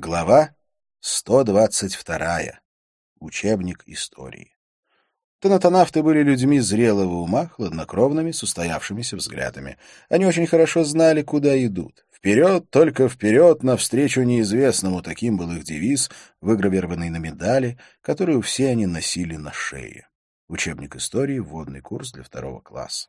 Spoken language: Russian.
Глава 122. Учебник истории. Тонатонавты были людьми зрелого ума, хладнокровными, с устоявшимися взглядами. Они очень хорошо знали, куда идут. «Вперед, только вперед, навстречу неизвестному» — таким был их девиз, выгравированный на медали, которую все они носили на шее. Учебник истории, вводный курс для второго класса.